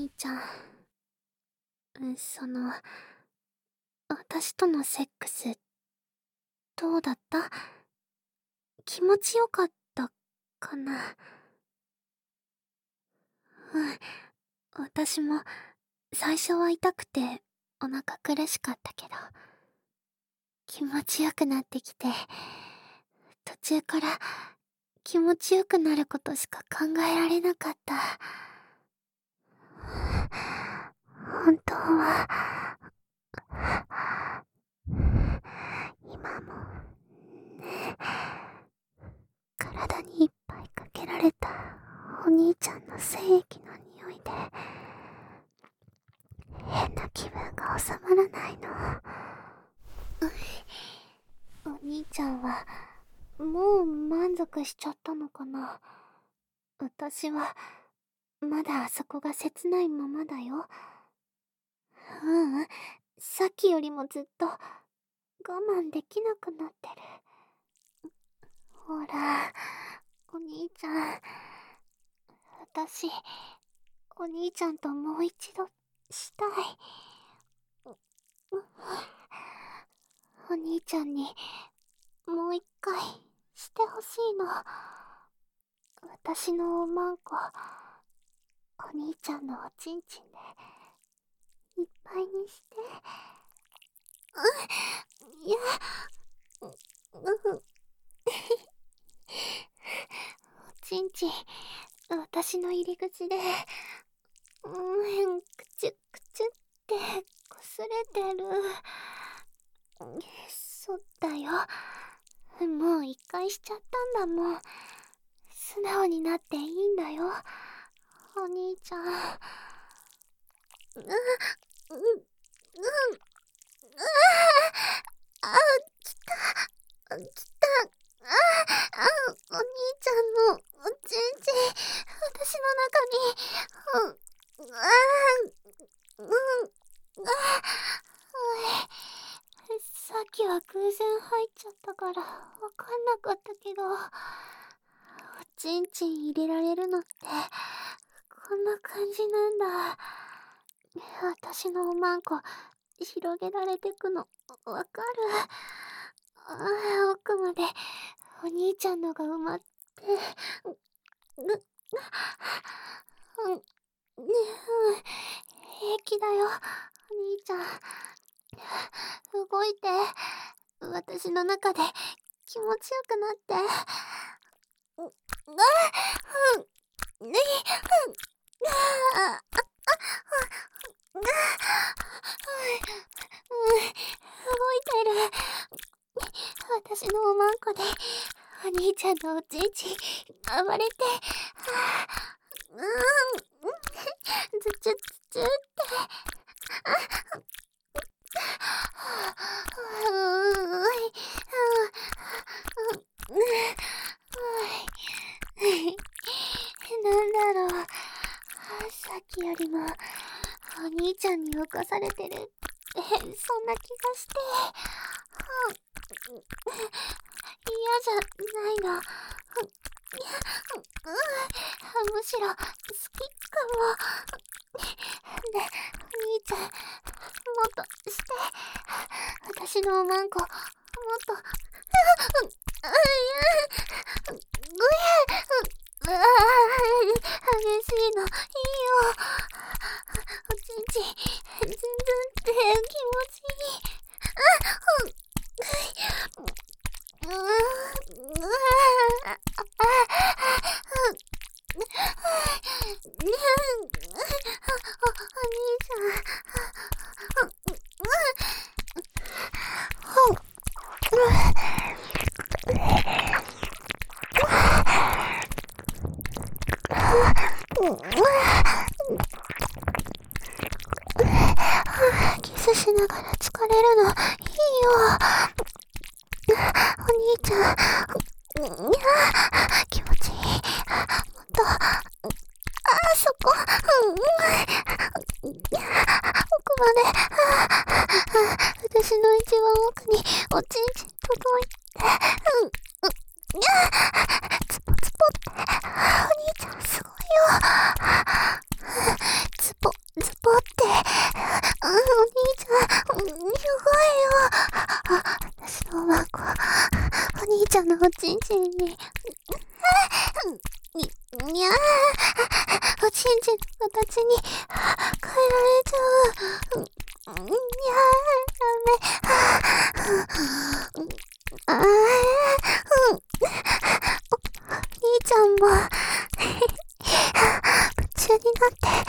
兄ちゃん。その、私とのセックス、どうだった？気持ちよかったかな？うん。私も、最初は痛くて、お腹苦しかったけど、気持ちよくなってきて、途中から気持ちよくなることしか考えられなかった。本当は、今も、ね、体にいっぱいかけられたお兄ちゃんの精液の匂いで、変な気分が収まらないの。お兄ちゃんは、もう満足しちゃったのかな。私は、まだあそこが切ないままだよ。ううん、さっきよりもずっと、我慢できなくなってる。ほら、お兄ちゃん。私、お兄ちゃんともう一度、したい。お兄ちゃんに、もう一回、してほしいの。私のおまんこ、お兄ちゃんのおちんちんで、いっぱいにして。うん、いや、う、う、おちんちん、私の入り口で、うん、くちゅくちゅってこすれてる。そっだよ。もう一回しちゃったんだもん。素直になっていいんだよ。お兄ちゃん。う、う、う、う、あ、来た。来た。あ、あ、お兄ちゃんのおちんちん、私の中に、う、あ、うん、あ、おい。さっきは偶然入っちゃった。からわかんなかった。けど、おちんちん入れられるのって、こんな感じなんだ。私のおまんこ、広げられてくの、わかる？ああ、奥まで、お兄ちゃんのが埋まって、ぐ、ぐ、うん、ねえ、平気だよ、お兄ちゃん。動いて、私の中で気持ちよくなって。あ、うん、ね、うん、あ、あ、あ、あ、動いてる。私のおまんこで、お兄ちゃんのおちんちん、暴れて、うん、ずちゅずちゅって、あ、なんだろう。さっきよりも、お兄ちゃんに浮かされてる。って、そんな気がして。嫌じゃない。の。むしろ、好きかも。ね、お兄ちゃん、もっとして。私のおまん。こ、もっと、う、う、う、う、う、う、激しいの、いいよ。おちんちん、全然って気持ちいい。あ、うん、キスしながら疲れるのいいよ。兄ちゃん、気持ちいい。もっと、あ、そこ、うん、奥まで、私の一番奥におちんちん届い変えられちゃう。いやダメ。ああ、うお。兄ちゃん。も、夢中になって。